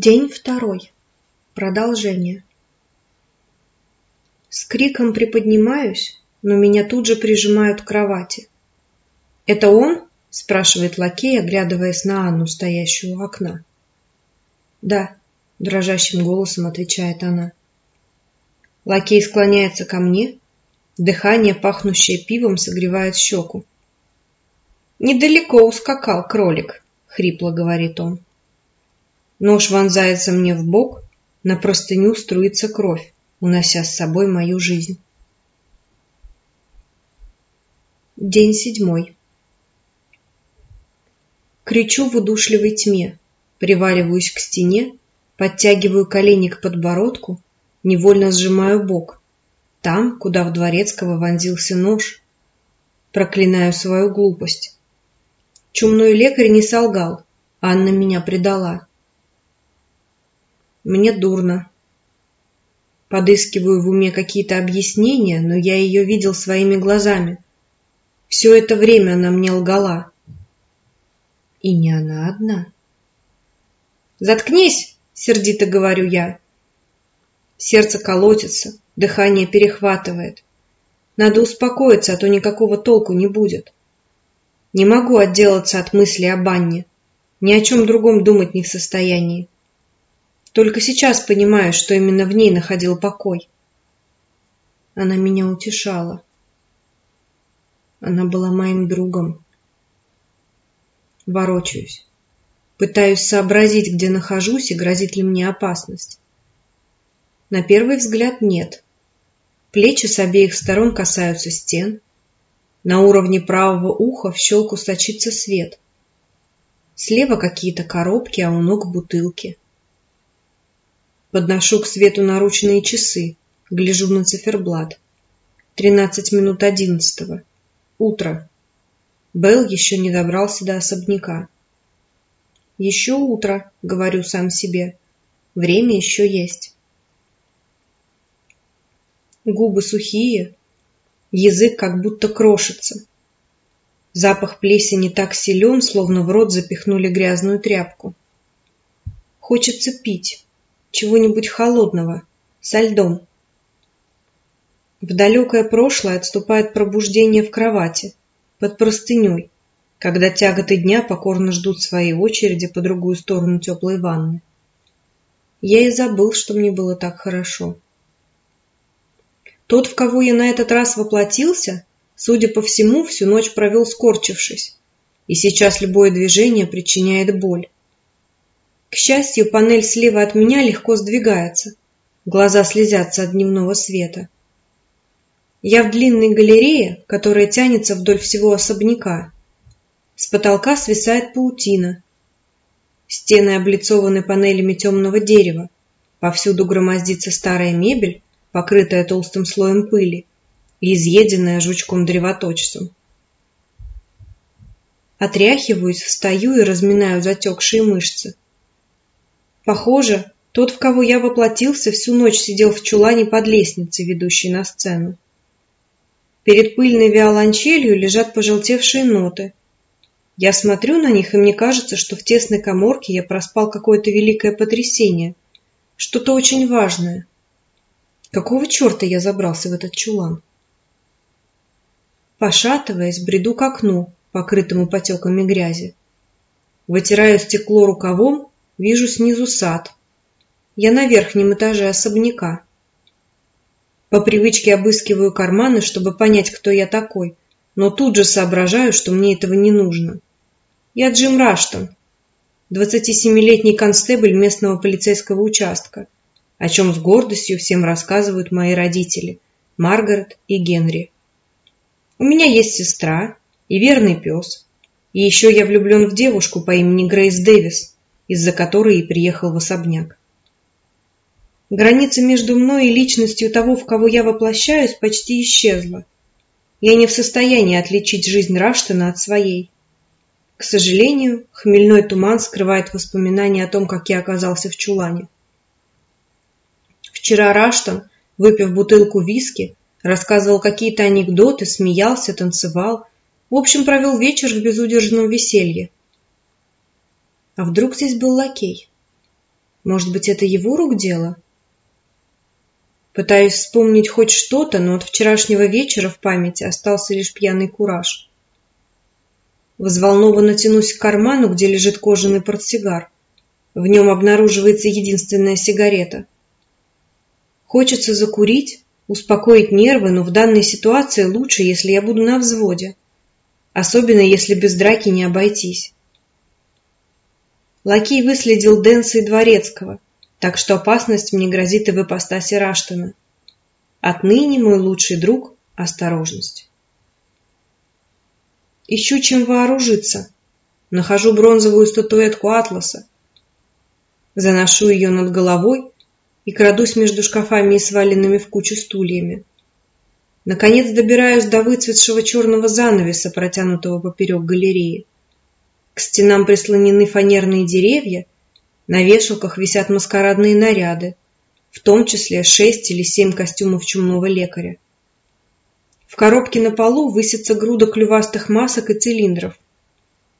День второй. Продолжение. С криком приподнимаюсь, но меня тут же прижимают к кровати. «Это он?» – спрашивает лакей, оглядываясь на Анну, стоящую у окна. «Да», – дрожащим голосом отвечает она. Лакей склоняется ко мне, дыхание, пахнущее пивом, согревает щеку. «Недалеко ускакал кролик», – хрипло говорит он. Нож вонзается мне в бок, на простыню струится кровь, унося с собой мою жизнь. День седьмой. Кричу в удушливой тьме, приваливаюсь к стене, подтягиваю колени к подбородку, невольно сжимаю бок, там, куда в Дворецкого вонзился нож. Проклинаю свою глупость. Чумной лекарь не солгал, Анна меня предала. Мне дурно. Подыскиваю в уме какие-то объяснения, но я ее видел своими глазами. Все это время она мне лгала. И не она одна. «Заткнись!» — сердито говорю я. Сердце колотится, дыхание перехватывает. Надо успокоиться, а то никакого толку не будет. Не могу отделаться от мысли о банне. Ни о чем другом думать не в состоянии. Только сейчас понимаю, что именно в ней находил покой. Она меня утешала. Она была моим другом. Ворочаюсь. Пытаюсь сообразить, где нахожусь и грозит ли мне опасность. На первый взгляд нет. Плечи с обеих сторон касаются стен. На уровне правого уха в щелку сочится свет. Слева какие-то коробки, а у ног бутылки. Подношу к свету наручные часы, гляжу на циферблат. Тринадцать минут одиннадцатого. Утро. Белл еще не добрался до особняка. Еще утро, говорю сам себе. Время еще есть. Губы сухие, язык как будто крошится. Запах плесени так силен, словно в рот запихнули грязную тряпку. Хочется пить чего-нибудь холодного, со льдом. В далекое прошлое отступает пробуждение в кровати, под простыней, когда тяготы дня покорно ждут своей очереди по другую сторону теплой ванны. Я и забыл, что мне было так хорошо. Тот, в кого я на этот раз воплотился, судя по всему, всю ночь провел скорчившись, и сейчас любое движение причиняет боль. К счастью, панель слева от меня легко сдвигается. Глаза слезятся от дневного света. Я в длинной галерее, которая тянется вдоль всего особняка. С потолка свисает паутина. Стены облицованы панелями темного дерева. Повсюду громоздится старая мебель, покрытая толстым слоем пыли и изъеденная жучком-древоточцем. Отряхиваюсь, встаю и разминаю затекшие мышцы. Похоже, тот, в кого я воплотился, всю ночь сидел в чулане под лестницей, ведущей на сцену. Перед пыльной виолончелью лежат пожелтевшие ноты. Я смотрю на них, и мне кажется, что в тесной коморке я проспал какое-то великое потрясение, что-то очень важное. Какого черта я забрался в этот чулан? Пошатываясь, бреду к окну, покрытому потеками грязи. Вытираю стекло рукавом Вижу снизу сад. Я на верхнем этаже особняка. По привычке обыскиваю карманы, чтобы понять, кто я такой, но тут же соображаю, что мне этого не нужно. Я Джим Раштон, 27-летний констебль местного полицейского участка, о чем с гордостью всем рассказывают мои родители, Маргарет и Генри. У меня есть сестра и верный пес, и еще я влюблен в девушку по имени Грейс Дэвис, из-за которой и приехал в особняк. Граница между мной и личностью того, в кого я воплощаюсь, почти исчезла. Я не в состоянии отличить жизнь Раштана от своей. К сожалению, хмельной туман скрывает воспоминания о том, как я оказался в чулане. Вчера Раштан, выпив бутылку виски, рассказывал какие-то анекдоты, смеялся, танцевал, в общем, провел вечер в безудержном веселье. А вдруг здесь был лакей? Может быть, это его рук дело? Пытаюсь вспомнить хоть что-то, но от вчерашнего вечера в памяти остался лишь пьяный кураж. Взволнованно тянусь к карману, где лежит кожаный портсигар. В нем обнаруживается единственная сигарета. Хочется закурить, успокоить нервы, но в данной ситуации лучше, если я буду на взводе. Особенно, если без драки не обойтись. Лакей выследил Дэнса и Дворецкого, так что опасность мне грозит и в ипостаси Раштана. Отныне мой лучший друг – осторожность. Ищу чем вооружиться. Нахожу бронзовую статуэтку Атласа. Заношу ее над головой и крадусь между шкафами и сваленными в кучу стульями. Наконец добираюсь до выцветшего черного занавеса, протянутого поперек галереи. К стенам прислонены фанерные деревья, на вешалках висят маскарадные наряды, в том числе шесть или семь костюмов чумного лекаря. В коробке на полу высится груда клювастых масок и цилиндров.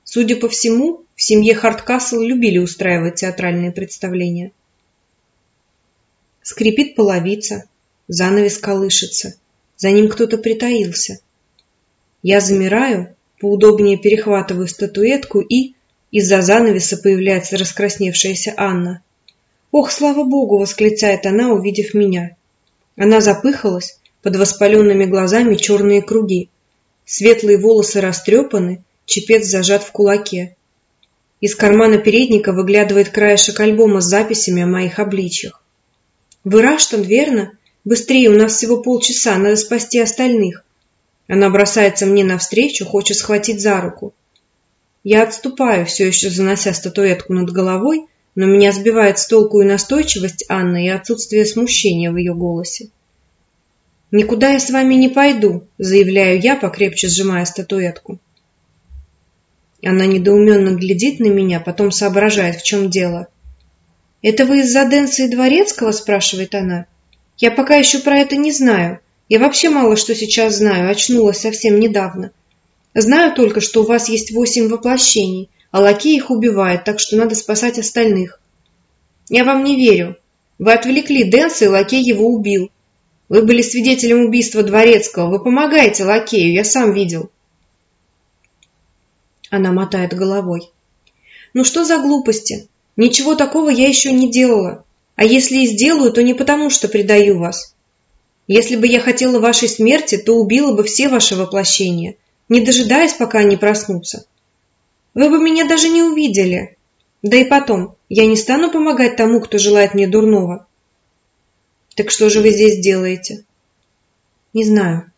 Судя по всему, в семье Хардкасл любили устраивать театральные представления. Скрипит половица, занавес колышется, за ним кто-то притаился. Я замираю поудобнее перехватываю статуэтку и... Из-за занавеса появляется раскрасневшаяся Анна. «Ох, слава богу!» — восклицает она, увидев меня. Она запыхалась, под воспаленными глазами черные круги. Светлые волосы растрепаны, чепец зажат в кулаке. Из кармана передника выглядывает краешек альбома с записями о моих обличьях. «Вы Раштан, верно? Быстрее, у нас всего полчаса, надо спасти остальных. Она бросается мне навстречу, хочет схватить за руку. Я отступаю, все еще занося статуэтку над головой, но меня сбивает с толку и настойчивость Анны и отсутствие смущения в ее голосе. «Никуда я с вами не пойду», — заявляю я, покрепче сжимая статуэтку. Она недоуменно глядит на меня, потом соображает, в чем дело. «Это вы из-за Дэнса и Дворецкого?» — спрашивает она. «Я пока еще про это не знаю. Я вообще мало что сейчас знаю, очнулась совсем недавно. Знаю только, что у вас есть восемь воплощений, а лакей их убивает, так что надо спасать остальных. Я вам не верю. Вы отвлекли Дэнса, и лакей его убил. Вы были свидетелем убийства Дворецкого. Вы помогаете лакею, я сам видел. Она мотает головой. Ну что за глупости? Ничего такого я еще не делала. А если и сделаю, то не потому, что предаю вас. Если бы я хотела вашей смерти, то убила бы все ваши воплощения, не дожидаясь, пока они проснутся. Вы бы меня даже не увидели. Да и потом, я не стану помогать тому, кто желает мне дурного. Так что же вы здесь делаете? Не знаю.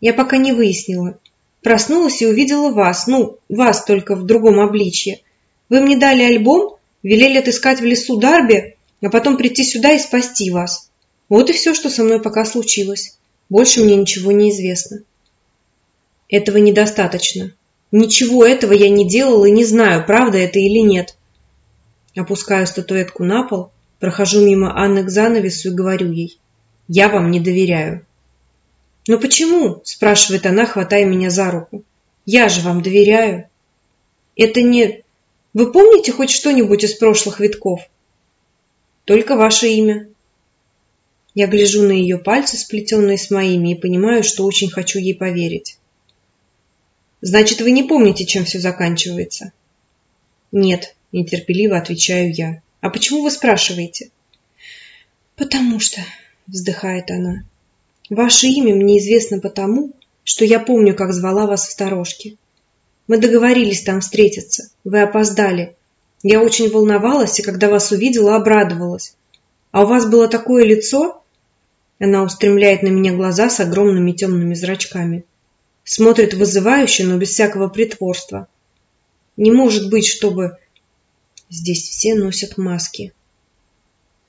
Я пока не выяснила. Проснулась и увидела вас, ну, вас только в другом обличье. Вы мне дали альбом, велели отыскать в лесу Дарби, а потом прийти сюда и спасти вас. Вот и все, что со мной пока случилось. Больше мне ничего не известно. Этого недостаточно. Ничего этого я не делала и не знаю, правда это или нет. Опускаю статуэтку на пол, прохожу мимо Анны к занавесу и говорю ей. Я вам не доверяю. «Но почему?» – спрашивает она, хватая меня за руку. «Я же вам доверяю». «Это не... Вы помните хоть что-нибудь из прошлых витков?» «Только ваше имя», я гляжу на ее пальцы, сплетенные с моими, и понимаю, что очень хочу ей поверить. «Значит, вы не помните, чем все заканчивается?» «Нет», – нетерпеливо отвечаю я. «А почему вы спрашиваете?» «Потому что», – вздыхает она, – «ваше имя мне известно потому, что я помню, как звала вас в сторожке. Мы договорились там встретиться. Вы опоздали. Я очень волновалась, и когда вас увидела, обрадовалась. А у вас было такое лицо, она устремляет на меня глаза с огромными темными зрачками. Смотрит вызывающе, но без всякого притворства. Не может быть, чтобы... Здесь все носят маски.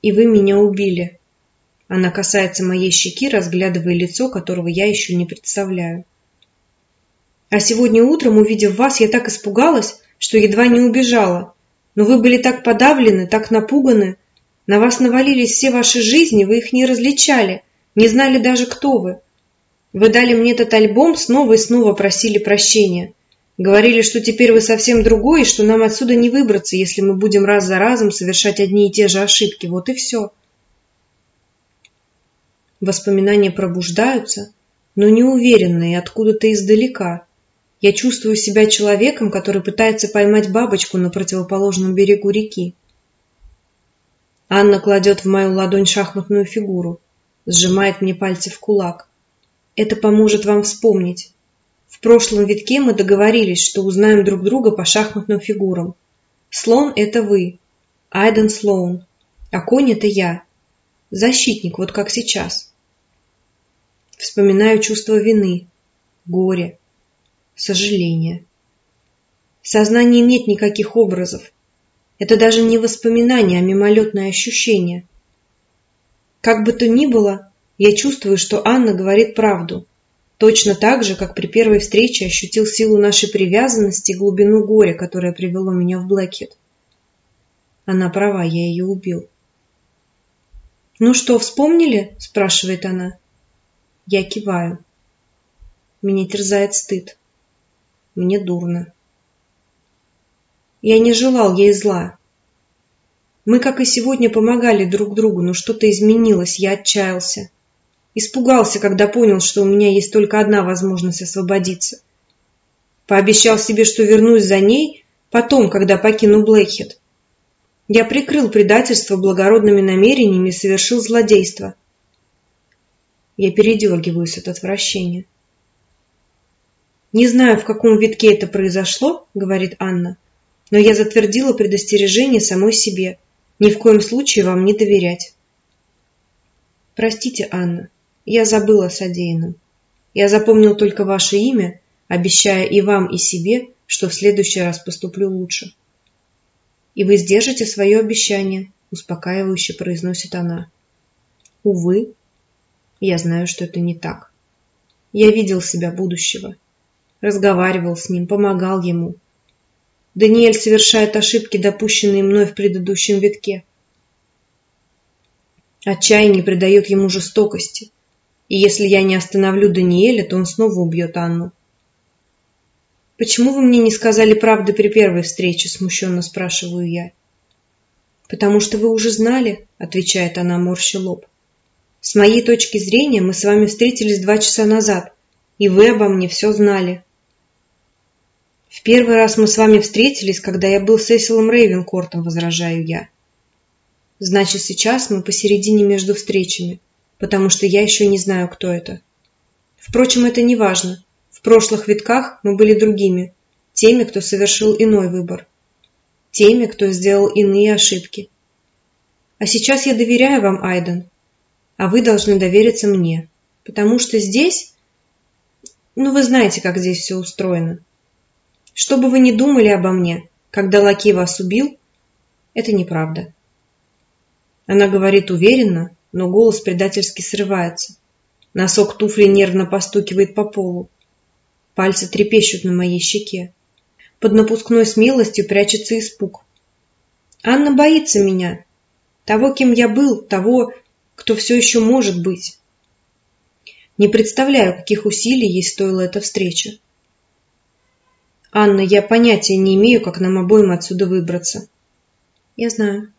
И вы меня убили. Она касается моей щеки, разглядывая лицо, которого я еще не представляю. А сегодня утром, увидев вас, я так испугалась, что едва не убежала. Но вы были так подавлены, так напуганы, на вас навалились все ваши жизни, вы их не различали, не знали даже, кто вы. Вы дали мне этот альбом, снова и снова просили прощения. Говорили, что теперь вы совсем другой, и что нам отсюда не выбраться, если мы будем раз за разом совершать одни и те же ошибки. Вот и все. Воспоминания пробуждаются, но неуверенные, откуда-то издалека. Я чувствую себя человеком, который пытается поймать бабочку на противоположном берегу реки. Анна кладет в мою ладонь шахматную фигуру, сжимает мне пальцы в кулак. Это поможет вам вспомнить. В прошлом витке мы договорились, что узнаем друг друга по шахматным фигурам. Слон – это вы, Айден Слоун, а конь – это я. Защитник, вот как сейчас. Вспоминаю чувство вины, горе, сожаления. В сознании нет никаких образов. Это даже не воспоминание, а мимолетное ощущение. Как бы то ни было, я чувствую, что Анна говорит правду. Точно так же, как при первой встрече ощутил силу нашей привязанности и глубину горя, которое привело меня в Блэкхед. Она права, я ее убил. «Ну что, вспомнили?» – спрашивает она. Я киваю. Меня терзает стыд. Мне дурно. Я не желал ей зла. Мы, как и сегодня, помогали друг другу, но что-то изменилось, я отчаялся. Испугался, когда понял, что у меня есть только одна возможность освободиться. Пообещал себе, что вернусь за ней потом, когда покину Блэкхед. Я прикрыл предательство благородными намерениями и совершил злодейство. Я передергиваюсь от отвращения. «Не знаю, в каком витке это произошло», — говорит Анна, «но я затвердила предостережение самой себе. Ни в коем случае вам не доверять». «Простите, Анна, я забыла о содеянном. Я запомнил только ваше имя, обещая и вам, и себе, что в следующий раз поступлю лучше. И вы сдержите свое обещание, успокаивающе произносит она. Увы, я знаю, что это не так. Я видел себя будущего. Разговаривал с ним, помогал ему. Даниэль совершает ошибки, допущенные мной в предыдущем витке. Отчаяние придает ему жестокости. И если я не остановлю Даниэля, то он снова убьет Анну. «Почему вы мне не сказали правды при первой встрече?» – смущенно спрашиваю я. «Потому что вы уже знали», – отвечает она, морща лоб. «С моей точки зрения мы с вами встретились два часа назад, и вы обо мне все знали». «В первый раз мы с вами встретились, когда я был с Эсилом Рейвенкортом», – возражаю я. «Значит, сейчас мы посередине между встречами потому что я еще не знаю, кто это. Впрочем, это не важно. В прошлых витках мы были другими, теми, кто совершил иной выбор, теми, кто сделал иные ошибки. А сейчас я доверяю вам, Айден, а вы должны довериться мне, потому что здесь... Ну, вы знаете, как здесь все устроено. Что бы вы ни думали обо мне, когда Лаки вас убил, это неправда. Она говорит уверенно, но голос предательски срывается. Носок туфли нервно постукивает по полу. Пальцы трепещут на моей щеке. Под напускной смелостью прячется испуг. Анна боится меня. Того, кем я был, того, кто все еще может быть. Не представляю, каких усилий ей стоила эта встреча. Анна, я понятия не имею, как нам обоим отсюда выбраться. Я знаю.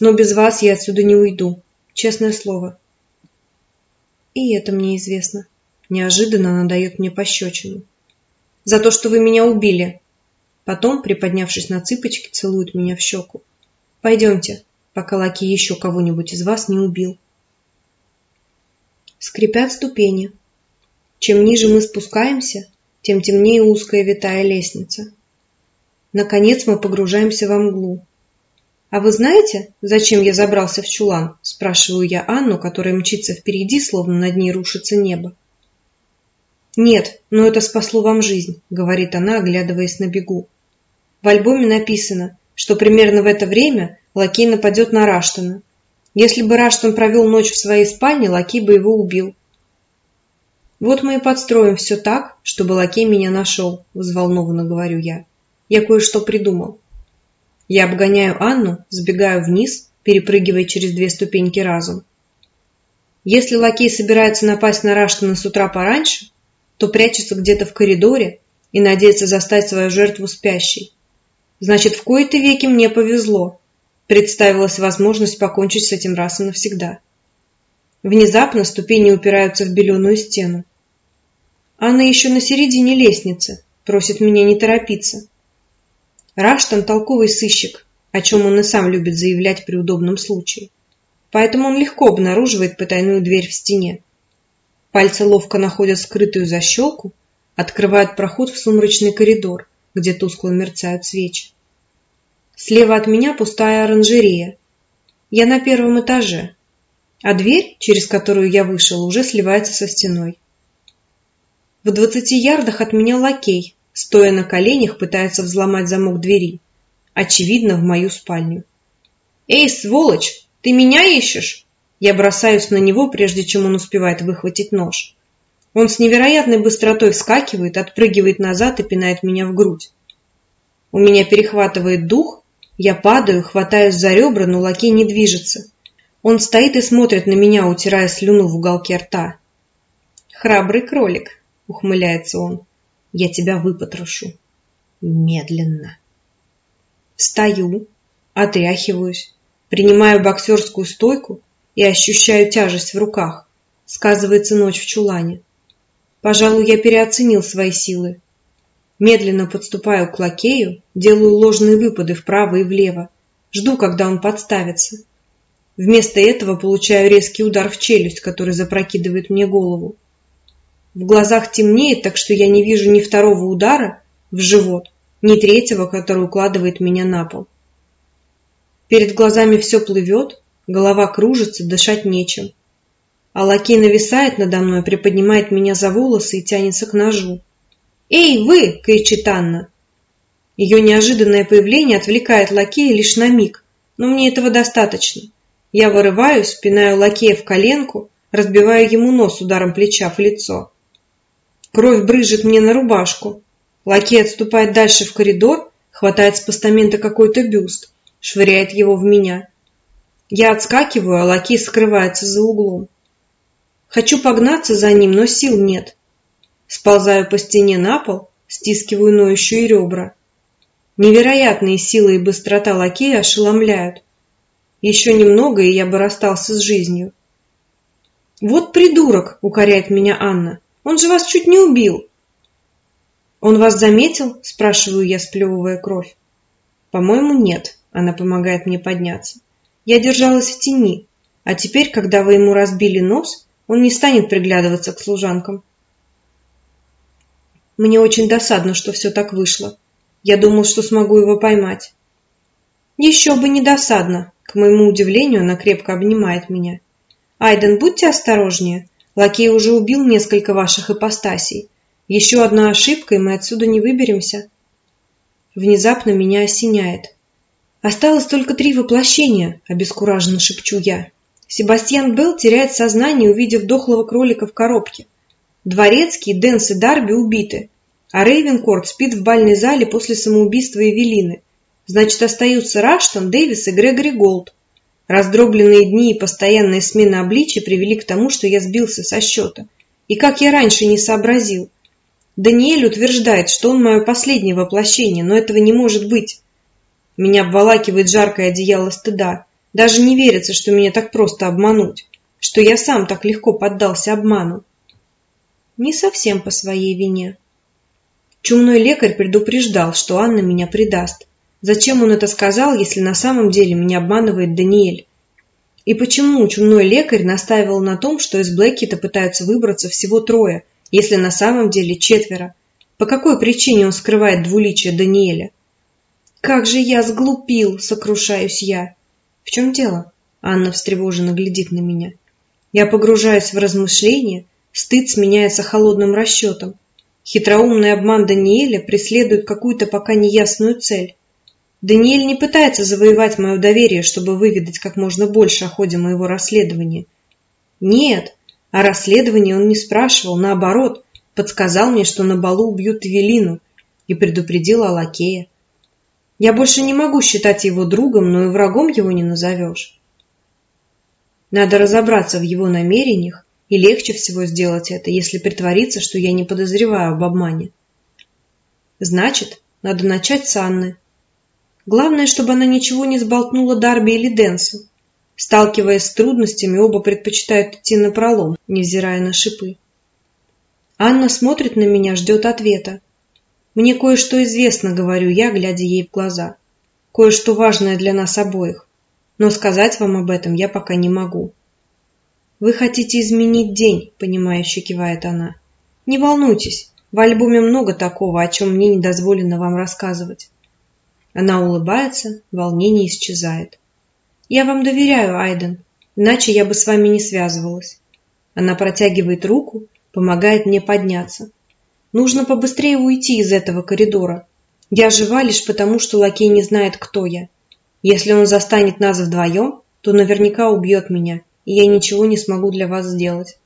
Но без вас я отсюда не уйду. Честное слово. И это мне известно. Неожиданно она дает мне пощечину. За то, что вы меня убили. Потом, приподнявшись на цыпочки, целует меня в щеку. Пойдемте, пока Лаки еще кого-нибудь из вас не убил. Скрипят ступени. Чем ниже мы спускаемся, тем темнее узкая витая лестница. Наконец мы погружаемся во мглу. «А вы знаете, зачем я забрался в чулан?» – спрашиваю я Анну, которая мчится впереди, словно над ней рушится небо. «Нет, но это спасло вам жизнь», – говорит она, оглядываясь на бегу. В альбоме написано, что примерно в это время Лакей нападет на Раштона. Если бы Раштон провел ночь в своей спальне, Лакей бы его убил. «Вот мы и подстроим все так, чтобы Лакей меня нашел», – взволнованно говорю я. «Я кое-что придумал». Я обгоняю Анну, сбегаю вниз, перепрыгивая через две ступеньки разом. Если лакей собирается напасть на Раштана с утра пораньше, то прячется где-то в коридоре и надеется застать свою жертву спящей. Значит, в кои-то веки мне повезло. Представилась возможность покончить с этим раз и навсегда. Внезапно ступени упираются в беленую стену. Анна еще на середине лестницы, просит меня не торопиться. Раштан – толковый сыщик, о чем он и сам любит заявлять при удобном случае. Поэтому он легко обнаруживает потайную дверь в стене. Пальцы ловко находят скрытую защелку, открывают проход в сумрачный коридор, где тускло мерцают свечи. Слева от меня пустая оранжерея. Я на первом этаже, а дверь, через которую я вышел, уже сливается со стеной. В двадцати ярдах от меня лакей, стоя на коленях, пытается взломать замок двери. Очевидно, в мою спальню. «Эй, сволочь, ты меня ищешь?» Я бросаюсь на него, прежде чем он успевает выхватить нож. Он с невероятной быстротой вскакивает, отпрыгивает назад и пинает меня в грудь. У меня перехватывает дух, я падаю, хватаюсь за ребра, но лакей не движется. Он стоит и смотрит на меня, утирая слюну в уголке рта. «Храбрый кролик», — ухмыляется он. «Я тебя выпотрошу». Медленно. Встаю, отряхиваюсь, принимаю боксерскую стойку и ощущаю тяжесть в руках. Сказывается ночь в чулане. Пожалуй, я переоценил свои силы. Медленно подступаю к лакею, делаю ложные выпады вправо и влево. Жду, когда он подставится. Вместо этого получаю резкий удар в челюсть, который запрокидывает мне голову. В глазах темнеет, так что я не вижу ни второго удара в живот, ни третьего, который укладывает меня на пол. Перед глазами все плывет, голова кружится, дышать нечем а лакей нависает надо мной, приподнимает меня за волосы и тянется к ножу. «Эй, вы!» — кричит Анна. Ее неожиданное появление отвлекает лакея лишь на миг, но мне этого достаточно. Я вырываюсь, пинаю лакея в коленку, разбиваю ему нос ударом плеча в лицо. Кровь брызжет мне на рубашку. Лакей отступает дальше в коридор, хватает с постамента какой-то бюст, швыряет его в меня. Я отскакиваю, а лакей скрывается за углом. Хочу погнаться за ним, но сил нет. Сползаю по стене на пол, стискиваю ноющие ребра. Невероятные силы и быстрота лакея ошеломляют. Еще немного, и я бы расстался с жизнью. «Вот придурок!» — укоряет меня Анна. «Он же вас чуть не убил!» «Он вас заметил?» — спрашиваю я, сплевывая кровь. «По-моему, нет», — она помогает мне подняться. «Я держалась в тени, а теперь, когда вы ему разбили нос, он не станет приглядываться к служанкам. Мне очень досадно, что все так вышло. Я думал, что смогу его поймать. Еще бы не досадно. К моему удивлению, она крепко обнимает меня. Айден, будьте осторожнее. Лакей уже убил несколько ваших ипостасей. Еще одна ошибка, и мы отсюда не выберемся. Внезапно меня осеняет. Осталось только три воплощения, обескураженно шепчу я. Себастьян Белл теряет сознание, увидев дохлого кролика в коробке. Дворецкий, Дэнс и Дарби убиты, а Рейвенкорт спит в бальной зале после самоубийства Эвелины. Значит, остаются Раштон, Дэвис и Грегори Голд. Раздробленные дни и постоянная смена обличия привели к тому, что я сбился со счета. И как я раньше не сообразил. Даниэль утверждает, что он мое последнее воплощение, но этого не может быть. Меня обволакивает жаркое одеяло стыда. Даже не верится, что меня так просто обмануть, что я сам так легко поддался обману. Не совсем по своей вине. Чумной лекарь предупреждал, что Анна меня предаст. Зачем он это сказал, если на самом деле меня обманывает Даниэль? И почему чумной лекарь настаивал на том, что из Блэккита пытаются выбраться всего трое, если на самом деле четверо? По какой причине он скрывает двуличие Даниэля? «Как же я сглупил!» — сокрушаюсь я. «В чем дело?» Анна встревоженно глядит на меня. Я погружаюсь в размышления, стыд сменяется холодным расчетом. Хитроумный обман Даниэля преследует какую-то пока неясную цель. Даниэль не пытается завоевать мое доверие, чтобы выведать как можно больше о ходе моего расследования. Нет, о расследовании он не спрашивал, наоборот, подсказал мне, что на балу убьют Эвелину и предупредил о лакее. Я больше не могу считать его другом, но и врагом его не назовешь. Надо разобраться в его намерениях, и легче всего сделать это, если притвориться, что я не подозреваю об обмане. Значит, надо начать с Анны. Главное, чтобы она ничего не сболтнула Дарби или Дэнсу. Сталкиваясь с трудностями, оба предпочитают идти на пролом, невзирая на шипы. Анна смотрит на меня, ждет ответа. Мне кое-что известно, говорю я, глядя ей в глаза. Кое-что важное для нас обоих. Но сказать вам об этом я пока не могу. Вы хотите изменить день, понимающе кивает она. Не волнуйтесь, в альбоме много такого, о чем мне не дозволено вам рассказывать. Она улыбается, волнение исчезает. Я вам доверяю, Айден, иначе я бы с вами не связывалась. Она протягивает руку, помогает мне подняться. Нужно побыстрее уйти из этого коридора. Я жива лишь потому, что лакей не знает, кто я. Если он застанет нас вдвоем, то наверняка убьет меня, и я ничего не смогу для вас сделать.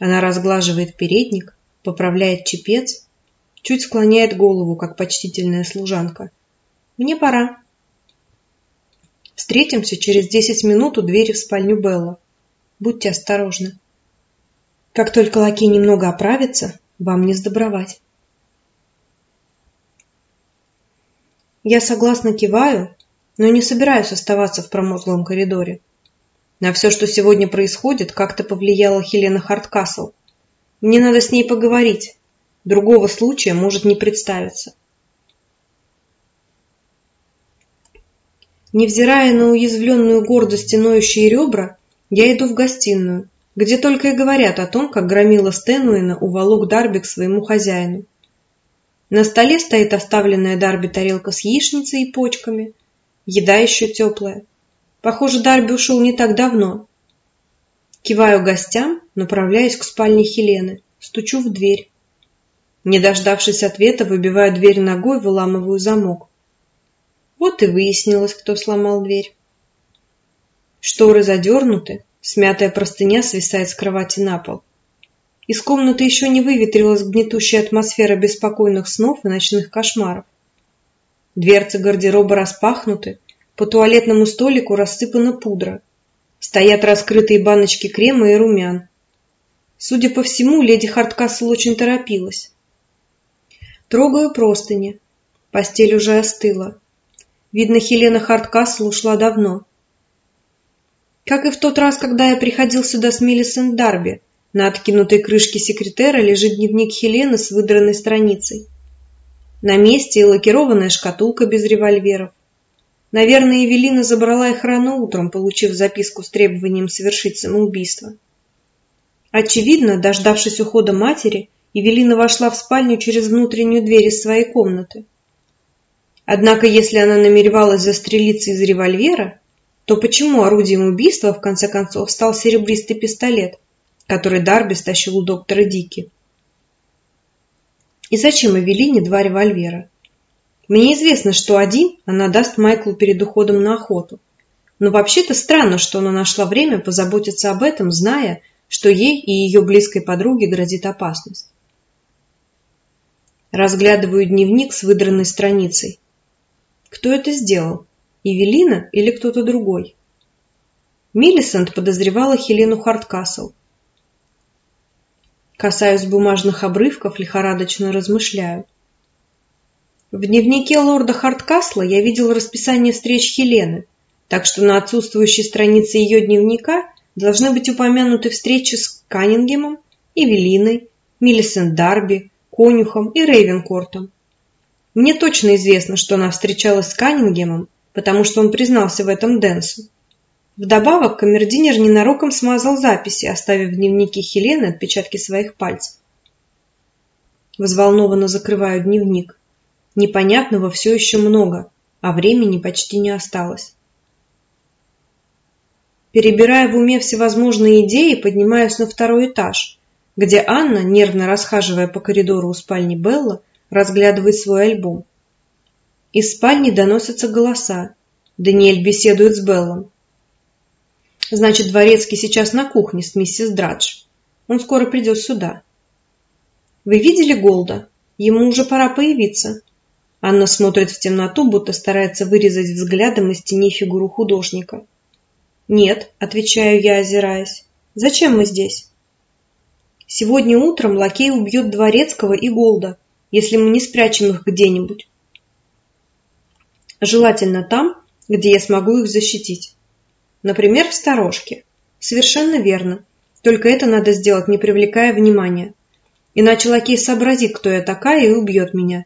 Она разглаживает передник, поправляет чепец, чуть склоняет голову, как почтительная служанка. Мне пора. Встретимся через десять минут у двери в спальню Белла. Будьте осторожны. Как только лакей немного оправится, вам не сдобровать. Я согласно киваю, но не собираюсь оставаться в промозглом коридоре. На все, что сегодня происходит, как-то повлияла Хелена Харткасл. Мне надо с ней поговорить. Другого случая может не представиться. Невзирая на уязвленную гордость и ноющие ребра, я иду в гостиную, где только и говорят о том, как громила Стэнуэна уволок Дарби к своему хозяину. На столе стоит оставленная Дарби тарелка с яичницей и почками. Еда еще теплая. Похоже, Дарби ушел не так давно. Киваю гостям, направляюсь к спальне Хелены, стучу в дверь. Не дождавшись ответа, выбиваю дверь ногой, выламываю замок. Вот и выяснилось, кто сломал дверь. Шторы задернуты, Смятая простыня свисает с кровати на пол. Из комнаты еще не выветрилась гнетущая атмосфера беспокойных снов и ночных кошмаров. Дверцы гардероба распахнуты, по туалетному столику рассыпана пудра. Стоят раскрытые баночки крема и румян. Судя по всему, леди Харткасл очень торопилась. Трогаю простыни. Постель уже остыла. Видно, Хелена Харткасл ушла давно. Как и в тот раз, когда я приходил сюда с Миллисент Дарби, на откинутой крышке секретера лежит дневник Хелены с выдранной страницей. На месте и лакированная шкатулка без револьверов. Наверное, Эвелина забрала их рано утром, получив записку с требованием совершить самоубийство. Очевидно, дождавшись ухода матери, Эвелина вошла в спальню через внутреннюю дверь из своей комнаты. Однако, если она намеревалась застрелиться из револьвера, то почему орудием убийства, в конце концов, стал серебристый пистолет, который Дарби стащил у доктора Дики? И зачем Эвелине два револьвера? Мне известно, что один она даст Майклу перед уходом на охоту. Но вообще-то странно, что она нашла время позаботиться об этом, зная, что ей и ее близкой подруге грозит опасность. Разглядываю дневник с выдранной страницей. Кто это сделал? Эвелина или кто-то другой. Миллисент подозревала Хелену Харткасл. Касаюсь бумажных обрывков, лихорадочно размышляю. В дневнике лорда Харткасла я видел расписание встреч Хелены, так что на отсутствующей странице ее дневника должны быть упомянуты встречи с Каннингемом, Эвелиной, Миллисент Дарби, Конюхом и Рейвенкортом. Мне точно известно, что она встречалась с Каннингемом потому что он признался в этом Дэнсу. Вдобавок, камердинер ненароком смазал записи, оставив в дневнике Хелены отпечатки своих пальцев. Взволнованно закрываю дневник. Непонятного все еще много, а времени почти не осталось. Перебирая в уме всевозможные идеи, поднимаюсь на второй этаж, где Анна, нервно расхаживая по коридору у спальни Белла, разглядывает свой альбом. Из спальни доносятся голоса. Даниэль беседует с Беллом. Значит, Дворецкий сейчас на кухне с миссис Драдж. Он скоро придет сюда. Вы видели Голда? Ему уже пора появиться. Анна смотрит в темноту, будто старается вырезать взглядом из тени фигуру художника. «Нет», — отвечаю я, озираясь. «Зачем мы здесь?» «Сегодня утром лакей убьет Дворецкого и Голда, если мы не спрячем их где-нибудь. Желательно там, где я смогу их защитить. Например, в сторожке. Совершенно верно. Только это надо сделать, не привлекая внимания. Иначе лакей сообразит, кто я такая, и убьет меня.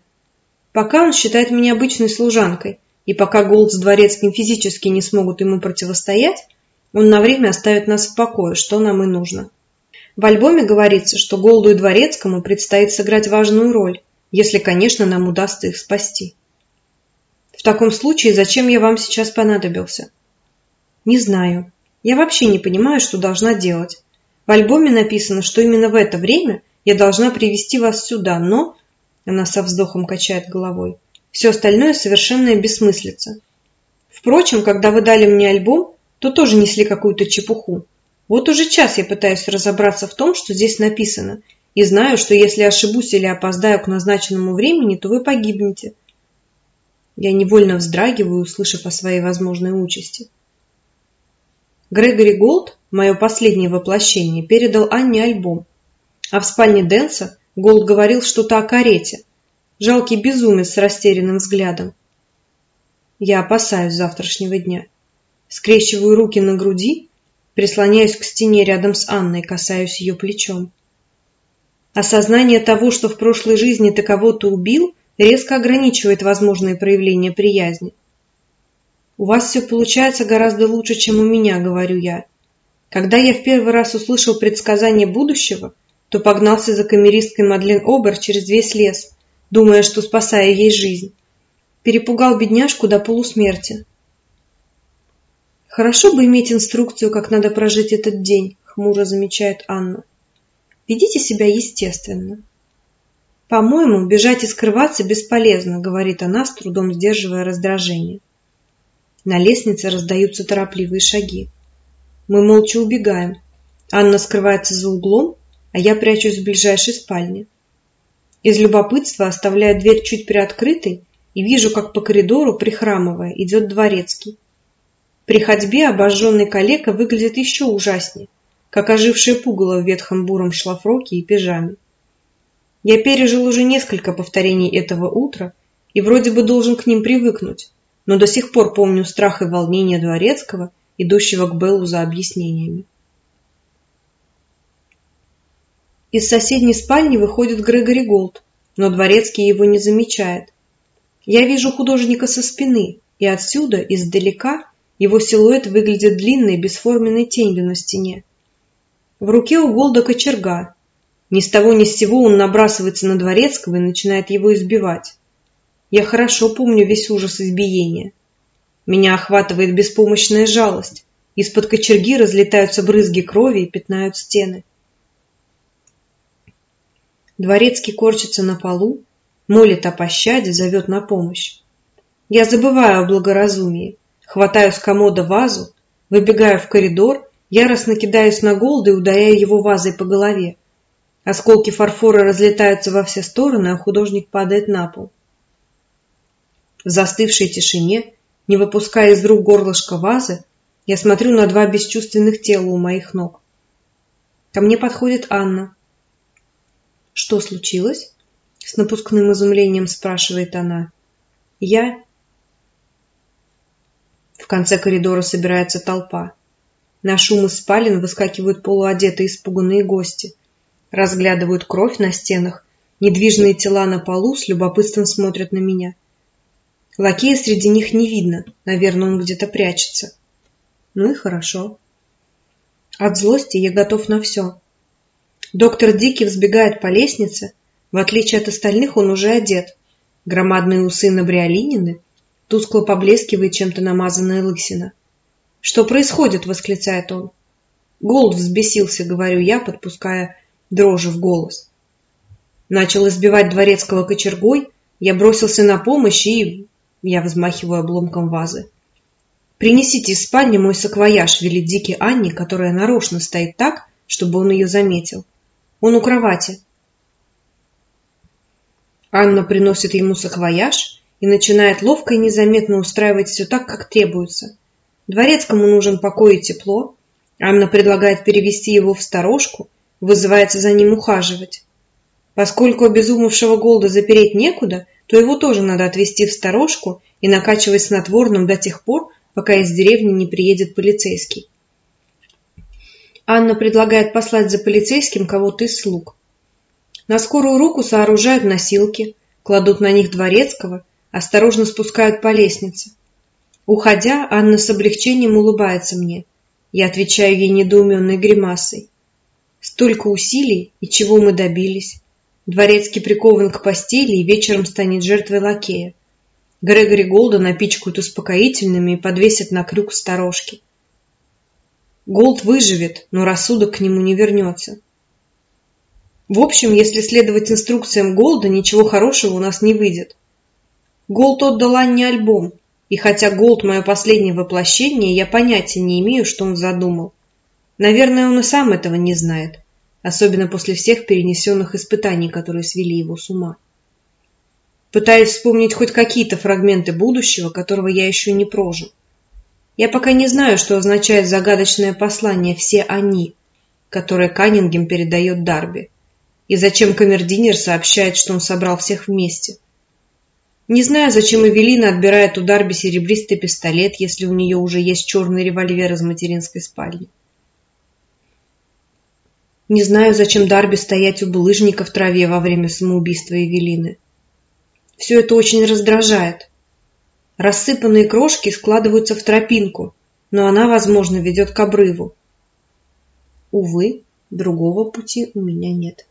Пока он считает меня обычной служанкой, и пока Голд с Дворецким физически не смогут ему противостоять, он на время оставит нас в покое, что нам и нужно. В альбоме говорится, что Голду и Дворецкому предстоит сыграть важную роль, если, конечно, нам удастся их спасти. В таком случае, зачем я вам сейчас понадобился? Не знаю. Я вообще не понимаю, что должна делать. В альбоме написано, что именно в это время я должна привести вас сюда, но... Она со вздохом качает головой. Все остальное совершенная бессмыслица. Впрочем, когда вы дали мне альбом, то тоже несли какую-то чепуху. Вот уже час я пытаюсь разобраться в том, что здесь написано, и знаю, что если ошибусь или опоздаю к назначенному времени, то вы погибнете. Я невольно вздрагиваю, услышав о своей возможной участи. Грегори Голд, мое последнее воплощение, передал Анне альбом, а в спальне Дэнса Голд говорил что-то о карете. Жалкий безумец с растерянным взглядом. Я опасаюсь завтрашнего дня. Скрещиваю руки на груди, прислоняюсь к стене рядом с Анной, касаюсь ее плечом. Осознание того, что в прошлой жизни ты кого-то убил, резко ограничивает возможные проявления приязни. «У вас все получается гораздо лучше, чем у меня», — говорю я. Когда я в первый раз услышал предсказание будущего, то погнался за камеристкой Мадлен Обер через весь лес, думая, что спасая ей жизнь. Перепугал бедняжку до полусмерти. «Хорошо бы иметь инструкцию, как надо прожить этот день», — хмуро замечает Анна. «Ведите себя естественно». «По-моему, бежать и скрываться бесполезно», — говорит она, с трудом сдерживая раздражение. На лестнице раздаются торопливые шаги. Мы молча убегаем. Анна скрывается за углом, а я прячусь в ближайшей спальне. Из любопытства оставляю дверь чуть приоткрытой и вижу, как по коридору, прихрамывая, идет дворецкий. При ходьбе обожженный калека выглядит еще ужаснее, как ожившее пугало в ветхом буром шлафроке и пижаме. Я пережил уже несколько повторений этого утра и вроде бы должен к ним привыкнуть, но до сих пор помню страх и волнение дворецкого, идущего к Беллу за объяснениями. Из соседней спальни выходит Грегори Голд, но дворецкий его не замечает. Я вижу художника со спины, и отсюда, издалека, его силуэт выглядит длинной, бесформенной тенью на стене. В руке у Голда кочерга. Ни с того ни с сего он набрасывается на дворецкого и начинает его избивать. Я хорошо помню весь ужас избиения. Меня охватывает беспомощная жалость. Из-под кочерги разлетаются брызги крови и пятнают стены. Дворецкий корчится на полу, молит о пощаде, зовет на помощь. Я забываю о благоразумии, хватаю с комода вазу, выбегаю в коридор, яростно кидаюсь на голды и ударяю его вазой по голове. Осколки фарфора разлетаются во все стороны, а художник падает на пол. В застывшей тишине, не выпуская из рук горлышко вазы, я смотрю на два бесчувственных тела у моих ног. Ко мне подходит Анна. «Что случилось?» — с напускным изумлением спрашивает она. «Я...» В конце коридора собирается толпа. На шум из спален выскакивают полуодетые испуганные гости. Разглядывают кровь на стенах, недвижные тела на полу с любопытством смотрят на меня. Лакея среди них не видно, наверное, он где-то прячется. Ну и хорошо. От злости я готов на все. Доктор Дики взбегает по лестнице. В отличие от остальных, он уже одет. Громадные усы набриолинины, тускло поблескивает чем-то намазанная лысина. «Что происходит?» — восклицает он. Голд взбесился, говорю я, подпуская дрожи в голос. Начал избивать дворецкого кочергой, я бросился на помощь и я взмахиваю обломком вазы. «Принесите из спальни мой саквояж», — велит Дики Анне, которая нарочно стоит так, чтобы он ее заметил. «Он у кровати». Анна приносит ему саквояж и начинает ловко и незаметно устраивать все так, как требуется. Дворецкому нужен покой и тепло. Анна предлагает перевести его в сторожку, вызывается за ним ухаживать. Поскольку обезумевшего Голда запереть некуда, то его тоже надо отвезти в сторожку и накачивать снотворным до тех пор, пока из деревни не приедет полицейский. Анна предлагает послать за полицейским кого-то из слуг. На скорую руку сооружают носилки, кладут на них дворецкого, осторожно спускают по лестнице. Уходя, Анна с облегчением улыбается мне. Я отвечаю ей недоуменной гримасой. Столько усилий, и чего мы добились? Дворецкий прикован к постели и вечером станет жертвой лакея. Грегори Голда напичкают успокоительными и подвесят на крюк в сторожке. Голд выживет, но рассудок к нему не вернется. В общем, если следовать инструкциям Голда, ничего хорошего у нас не выйдет. Голд отдал Анне альбом, и хотя Голд мое последнее воплощение, я понятия не имею, что он задумал. Наверное, он и сам этого не знает, особенно после всех перенесенных испытаний, которые свели его с ума. Пытаюсь вспомнить хоть какие-то фрагменты будущего, которого я еще не прожил. Я пока не знаю, что означает загадочное послание «все они», которое Каннингем передает Дарби, и зачем камердинер сообщает, что он собрал всех вместе. Не знаю, зачем Эвелина отбирает у серебристый пистолет, если у нее уже есть черный револьвер из материнской спальни. Не знаю, зачем Дарби стоять у булыжника в траве во время самоубийства Эвелины. Все это очень раздражает. Рассыпанные крошки складываются в тропинку, но она, возможно, ведет к обрыву. Увы, другого пути у меня нет.